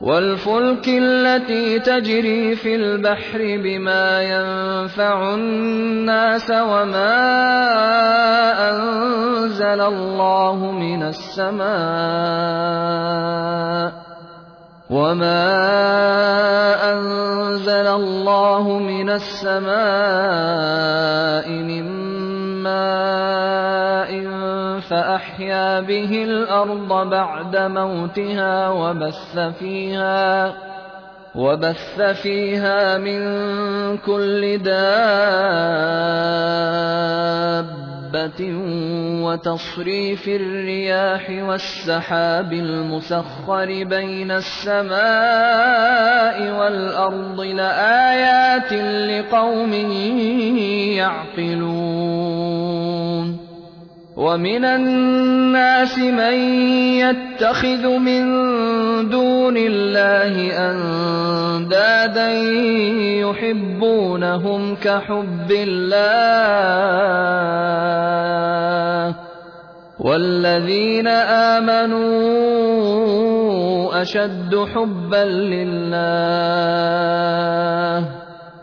وَالْفُلْكِ الَّتِي تَجْرِي فِي الْبَحْرِ بِمَا يَنفَعُ النَّاسَ وَمَا أَنزَلَ اللَّهُ مِنَ السَّمَاءِ مِن مَّاءٍ فَأَحْيَا بِهِ الْأَرْضَ بَعْدَ مَوْتِهَا وَبَثَّ فِيهَا مِن كُلِّ دَابَّةٍ وَتَصْرِيفِ الرِّيَاحِ وَالسَّحَابِ الْمُسَخَّرِ بَيْنَ السَّمَاءِ وَالْأَرْضِ لَآيَاتٍ لِّقَوْمٍ يَعْقِلُونَ ومن الناس من يتخذ من دون الله اندادا يحبونهم كحب الله والذين امنوا اشد حبا لله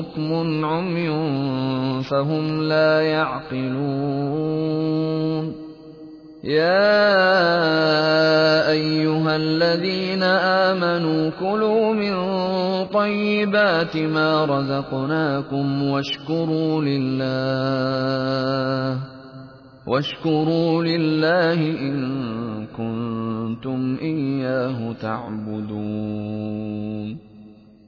بكم عمي فهم لا يعقلون. يا أيها الذين آمنوا كلوا من طيبات ما رزقناكم واشكروا لله واشكروا لله إن كنتم إياه تعبدون.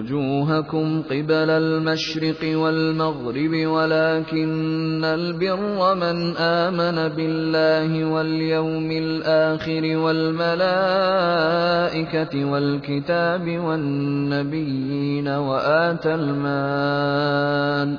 وجوهكم قبل المشرق والمغرب ولكن البر من آمن بالله واليوم الآخر والملائكة والكتاب والنبيين وآتى المال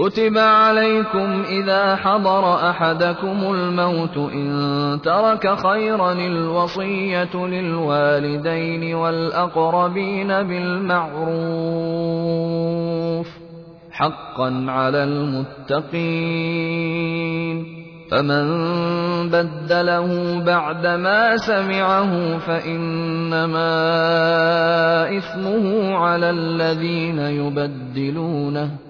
كتب عليكم إذا حضر أحدكم الموت إن ترك خيرا الوصية للوالدين والأقربين بالمعروف حقا على المتقين فمن بدله بعدما سمعه فإنما إثمه على الذين يبدلونه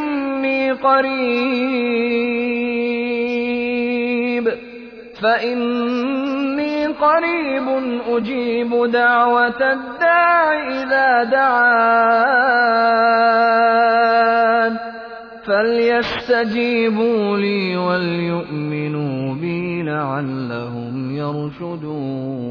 قريب. فإني قريب أجيب دعوة الداع إذا دعان. فليستجيبوا لي وليؤمنوا بي لعلهم يرشدون.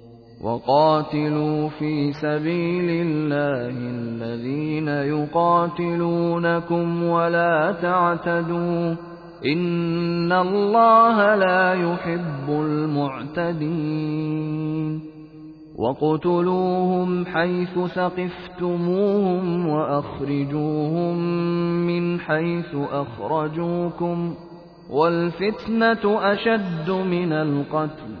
وقاتلوا في سبيل الله الذين يقاتلونكم ولا تعتدوا إن الله لا يحب المعتدين وَاقْتُلُوهُمْ حَيْثُ ثَقِفْتُمُوهُمْ وَأَخْرِجُوهُم مِّنْ حَيْثُ أَخْرَجُوكُمْ وَالْفِتْنَةُ أَشَدُّ مِنَ الْقَتْلِ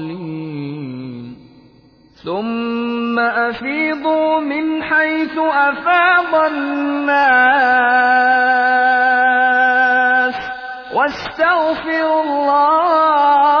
ثم أفيضوا من حيث أفاض الناس واستغفروا الله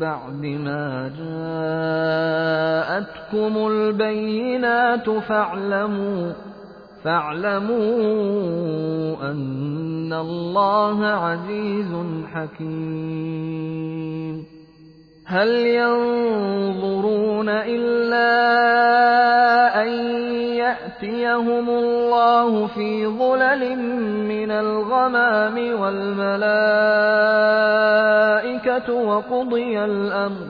بعد ما جاءتكم البينات فاعلموا فاعلموا أن الله عزيز حكيم. هل ينظرون إلا أن يأتيهم الله في ظلل من الغمام والملائكة وقضي الأمر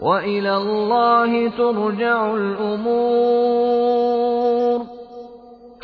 وإلى الله ترجع الأمور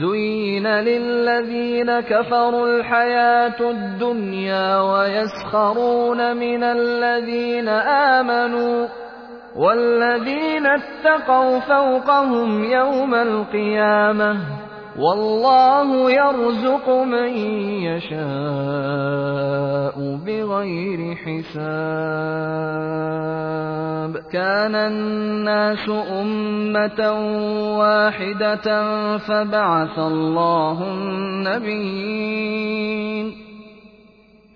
زين للذين كفروا الحياة الدنيا ويسخرون من الذين آمنوا والذين اتقوا فوقهم يوم القيامة والله يرزق من يشاء بغير حساب. كان الناس أمة واحدة فبعث الله النبيين.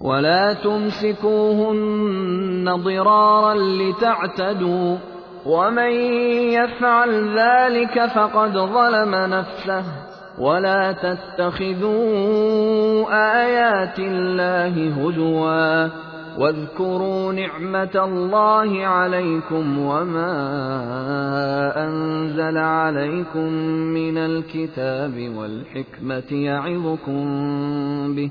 ولا تمسكوهن ضرارا لتعتدوا ومن يفعل ذلك فقد ظلم نفسه ولا تتخذوا ايات الله هزوا واذكروا نعمه الله عليكم وما انزل عليكم من الكتاب والحكمه يعظكم به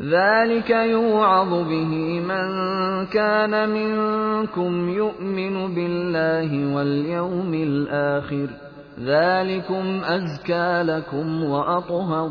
ذلك يوعظ به من كان منكم يؤمن بالله واليوم الآخر ذلكم ازكى لكم واطهر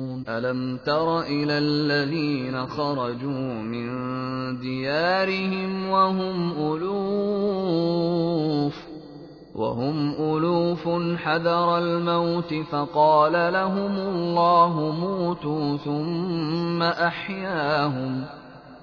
ألم تر إلى الذين خرجوا من ديارهم وهم ألوف وهم ألوف حذر الموت فقال لهم الله موتوا ثم أحياهم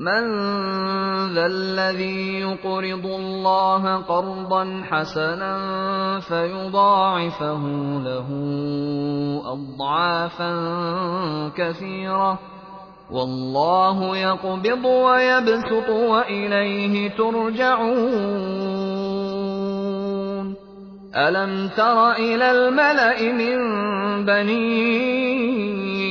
من ذا الذي يقرض الله قرضا حسنا فيضاعفه له أضعافا كثيرة والله يقبض ويبسط وإليه ترجعون. ألم تر إلى الملأ من بني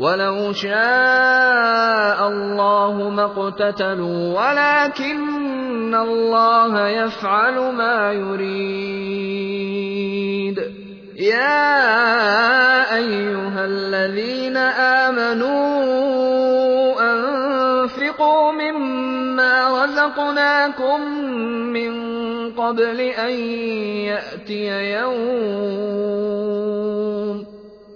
ولو شاء الله ما اقتتلوا ولكن الله يفعل ما يريد. يا ايها الذين امنوا انفقوا مما رزقناكم من قبل ان ياتي يوم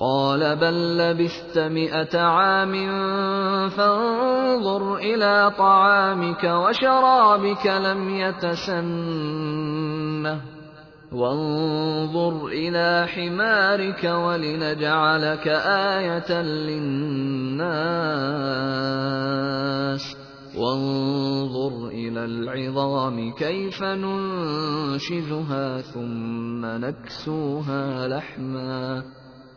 قال بل لبثت مئة عام فانظر إلى طعامك وشرابك لم يتسنه وانظر إلى حمارك ولنجعلك آية للناس وانظر إلى العظام كيف ننشزها ثم نكسوها لحماً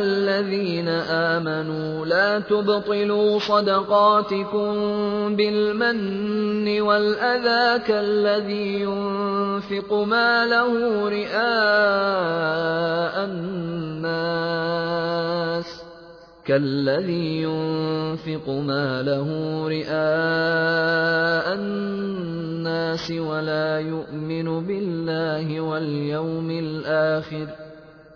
الذين آمنوا لا تبطلوا صدقاتكم بالمن والأذى كالذي ينفق ماله رئاء الناس كالذي ينفق ماله رئاء الناس ولا يؤمن بالله واليوم الآخر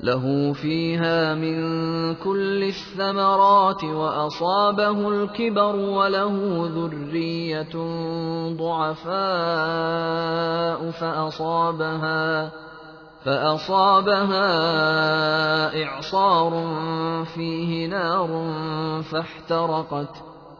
له فيها من كل الثمرات وأصابه الكبر وله ذرية ضعفاء فأصابها فأصابها إعصار فيه نار فاحترقت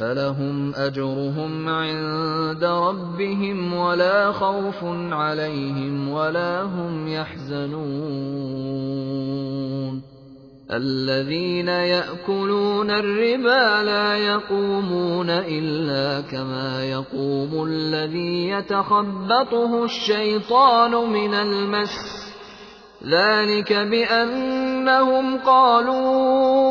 فلهم أجرهم عند ربهم ولا خوف عليهم ولا هم يحزنون. الذين يأكلون الربا لا يقومون إلا كما يقوم الذي يتخبطه الشيطان من المس. ذلك بأنهم قالوا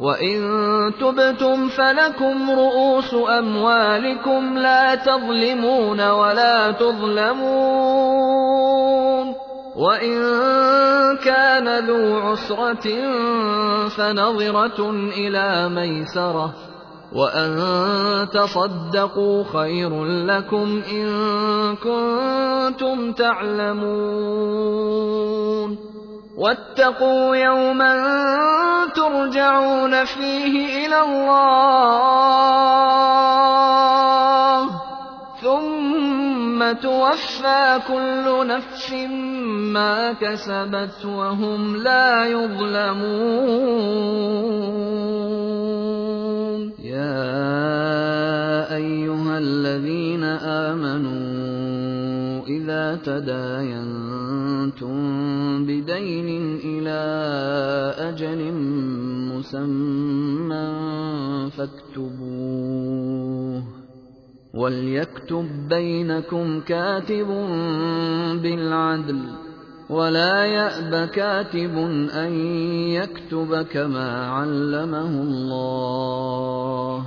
وإن تبتم فلكم رؤوس أموالكم لا تظلمون ولا تظلمون وإن كان ذو عسرة فنظرة إلى ميسرة وأن تصدقوا خير لكم إن كنتم تعلمون واتقوا يوما ترجعون فيه إلى الله ثم توفى كل نفس ما كسبت وهم لا يظلمون. يا أيها الذين آمنوا إذا تداينتم بدين إلى أجل مسمى فاكتبوه وليكتب بينكم كاتب بالعدل ولا يأب كاتب أن يكتب كما علمه الله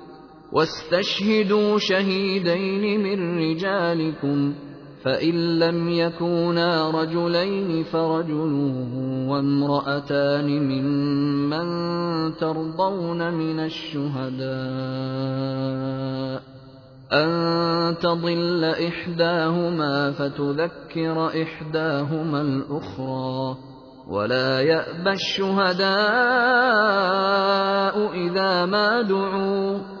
واستشهدوا شهيدين من رجالكم فإن لم يكونا رجلين فرجل وامرأتان ممن ترضون من الشهداء أن تضل إحداهما فتذكر إحداهما الأخرى ولا يأبى الشهداء إذا ما دعوا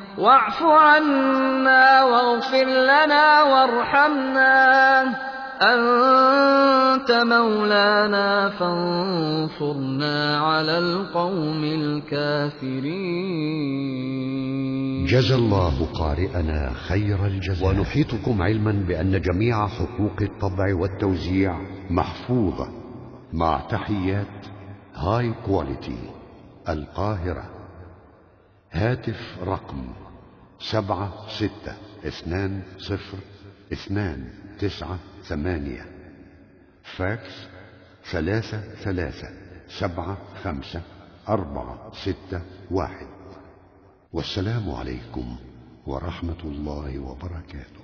واعف عنا واغفر لنا وارحمنا. أنت مولانا فانصرنا على القوم الكافرين. جزى الله قارئنا خير الجزاء. ونحيطكم علما بأن جميع حقوق الطبع والتوزيع محفوظة مع تحيات High Quality القاهرة. هاتف رقم سبعة ستة اثنان صفر اثنان تسعة ثمانية. فاكس ثلاثة ثلاثة سبعة خمسة أربعة ستة واحد. والسلام عليكم ورحمة الله وبركاته.